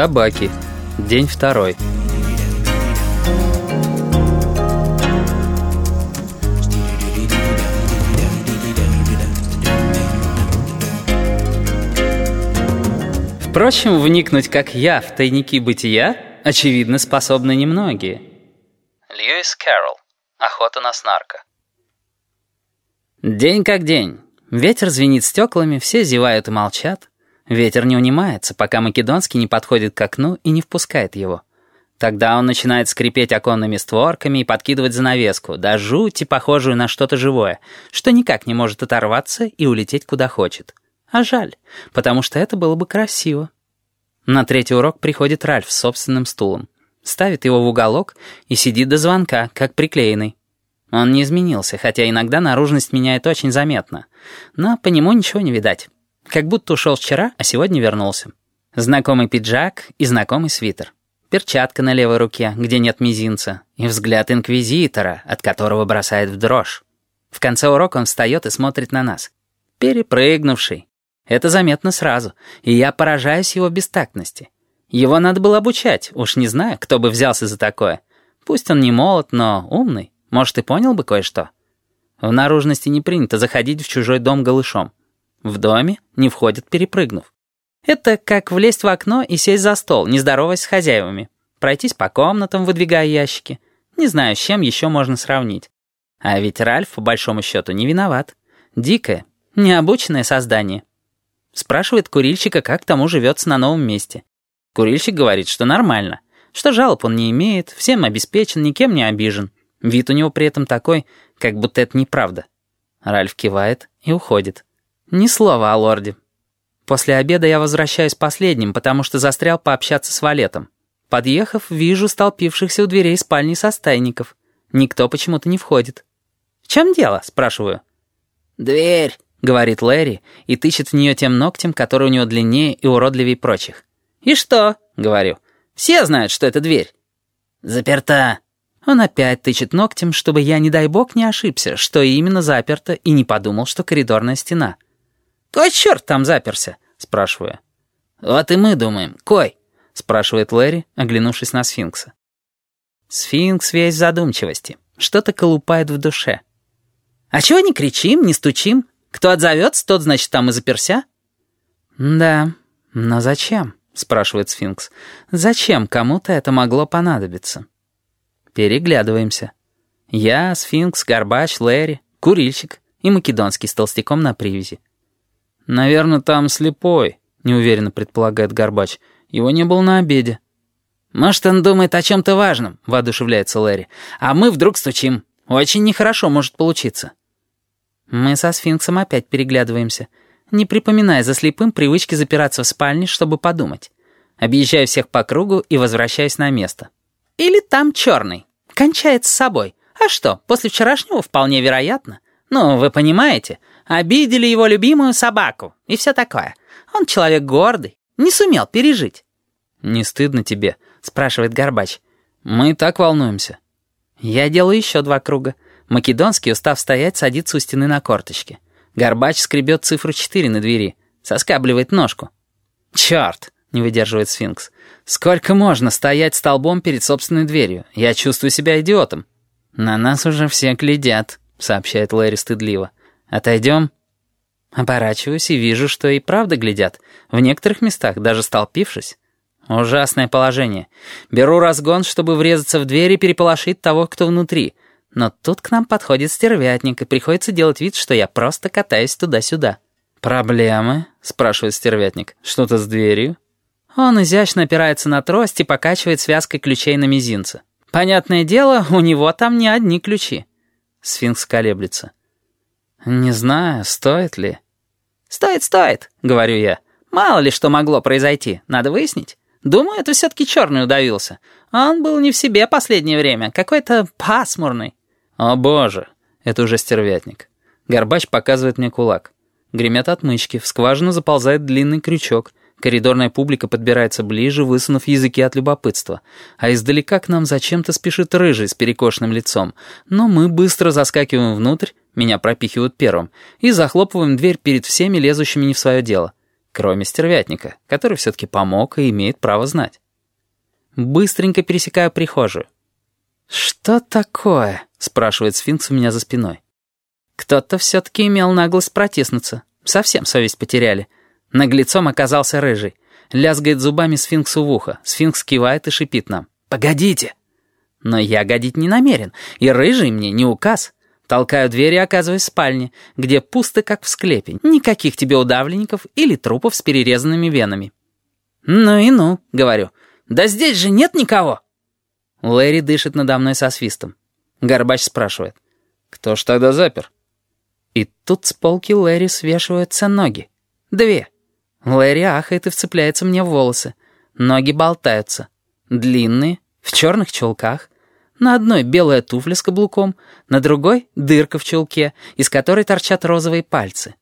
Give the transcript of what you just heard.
Табаки. День второй. Впрочем, вникнуть, как я, в тайники бытия, очевидно, способны немногие. Льюис Кэрролл. Охота на снарка. День как день. Ветер звенит стеклами, все зевают и молчат. Ветер не унимается, пока Македонский не подходит к окну и не впускает его. Тогда он начинает скрипеть оконными створками и подкидывать занавеску, да жути, похожую на что-то живое, что никак не может оторваться и улететь куда хочет. А жаль, потому что это было бы красиво. На третий урок приходит Ральф с собственным стулом. Ставит его в уголок и сидит до звонка, как приклеенный. Он не изменился, хотя иногда наружность меняет очень заметно. Но по нему ничего не видать. Как будто ушел вчера, а сегодня вернулся. Знакомый пиджак и знакомый свитер. Перчатка на левой руке, где нет мизинца. И взгляд инквизитора, от которого бросает в дрожь. В конце урока он встает и смотрит на нас. Перепрыгнувший. Это заметно сразу, и я поражаюсь его бестактности. Его надо было обучать, уж не знаю, кто бы взялся за такое. Пусть он не молод, но умный. Может, и понял бы кое-что. В наружности не принято заходить в чужой дом голышом. В доме не входят, перепрыгнув. Это как влезть в окно и сесть за стол, не здороваясь с хозяевами. Пройтись по комнатам, выдвигая ящики. Не знаю, с чем еще можно сравнить. А ведь Ральф, по большому счету, не виноват. Дикое, необученное создание. Спрашивает курильщика, как тому живется на новом месте. Курильщик говорит, что нормально, что жалоб он не имеет, всем обеспечен, никем не обижен. Вид у него при этом такой, как будто это неправда. Ральф кивает и уходит. Ни слова о лорде. После обеда я возвращаюсь последним, потому что застрял пообщаться с Валетом. Подъехав, вижу столпившихся у дверей спальни состайников. Никто почему-то не входит. «В чем дело?» — спрашиваю. «Дверь», — говорит Лэри и тычет в нее тем ногтем, который у него длиннее и уродливее прочих. «И что?» — говорю. «Все знают, что это дверь». «Заперта». Он опять тычет ногтем, чтобы я, не дай бог, не ошибся, что именно заперто, и не подумал, что коридорная стена. «Кой черт там заперся?» — спрашиваю. «Вот и мы думаем. Кой?» — спрашивает Лэри, оглянувшись на сфинкса. Сфинкс весь задумчивости. Что-то колупает в душе. «А чего не кричим, не стучим? Кто отзовется, тот, значит, там и заперся?» «Да, но зачем?» — спрашивает сфинкс. «Зачем кому-то это могло понадобиться?» Переглядываемся. Я, сфинкс, горбач, Лэри, курильщик и македонский с толстяком на привязи. «Наверное, там слепой», — неуверенно предполагает горбач. «Его не было на обеде». «Может, он думает о чем-то важном», — воодушевляется Лэри. «А мы вдруг стучим. Очень нехорошо может получиться». Мы со сфинксом опять переглядываемся, не припоминая за слепым привычки запираться в спальне, чтобы подумать. Объезжаю всех по кругу и возвращаюсь на место. Или там черный. Кончает с собой. А что, после вчерашнего вполне вероятно. Ну, вы понимаете, обидели его любимую собаку и все такое. Он человек гордый, не сумел пережить. «Не стыдно тебе?» — спрашивает Горбач. «Мы и так волнуемся». Я делаю еще два круга. Македонский, устав стоять, садится у стены на корточке. Горбач скребет цифру 4 на двери, соскабливает ножку. «Черт!» — не выдерживает сфинкс. «Сколько можно стоять столбом перед собственной дверью? Я чувствую себя идиотом». «На нас уже все глядят», — сообщает Лэри стыдливо. «Отойдем?» Оборачиваюсь и вижу, что и правда глядят. В некоторых местах даже столпившись. Ужасное положение. Беру разгон, чтобы врезаться в дверь и переполошить того, кто внутри. Но тут к нам подходит стервятник, и приходится делать вид, что я просто катаюсь туда-сюда. «Проблемы?» — спрашивает стервятник. «Что-то с дверью?» Он изящно опирается на трость и покачивает связкой ключей на мизинце. Понятное дело, у него там не одни ключи. Сфинкс колеблется. «Не знаю, стоит ли?» «Стоит, стоит», — говорю я. «Мало ли что могло произойти, надо выяснить. Думаю, это все-таки черный удавился. Он был не в себе последнее время, какой-то пасмурный». «О боже!» — это уже стервятник. Горбач показывает мне кулак. Гремят отмычки, в скважину заползает длинный крючок — Коридорная публика подбирается ближе, высунув языки от любопытства. А издалека к нам зачем-то спешит рыжий с перекошенным лицом. Но мы быстро заскакиваем внутрь, меня пропихивают первым, и захлопываем дверь перед всеми лезущими не в свое дело. Кроме стервятника, который все-таки помог и имеет право знать. Быстренько пересекаю прихожую. «Что такое?» — спрашивает сфинкс у меня за спиной. Кто-то все-таки имел наглость протиснуться. Совсем совесть потеряли. Наглецом оказался рыжий. Лязгает зубами сфинксу в ухо. Сфинкс кивает и шипит нам. «Погодите!» Но я годить не намерен, и рыжий мне не указ. Толкаю дверь и оказываюсь в спальне, где пусто, как в склепе. Никаких тебе удавленников или трупов с перерезанными венами. «Ну и ну», — говорю. «Да здесь же нет никого!» Лэри дышит надо мной со свистом. Горбач спрашивает. «Кто ж тогда запер?» И тут с полки Лэри свешиваются ноги. Две. Лэри ахает и вцепляется мне в волосы. Ноги болтаются. Длинные, в черных чулках. На одной белая туфля с каблуком, на другой — дырка в чулке, из которой торчат розовые пальцы.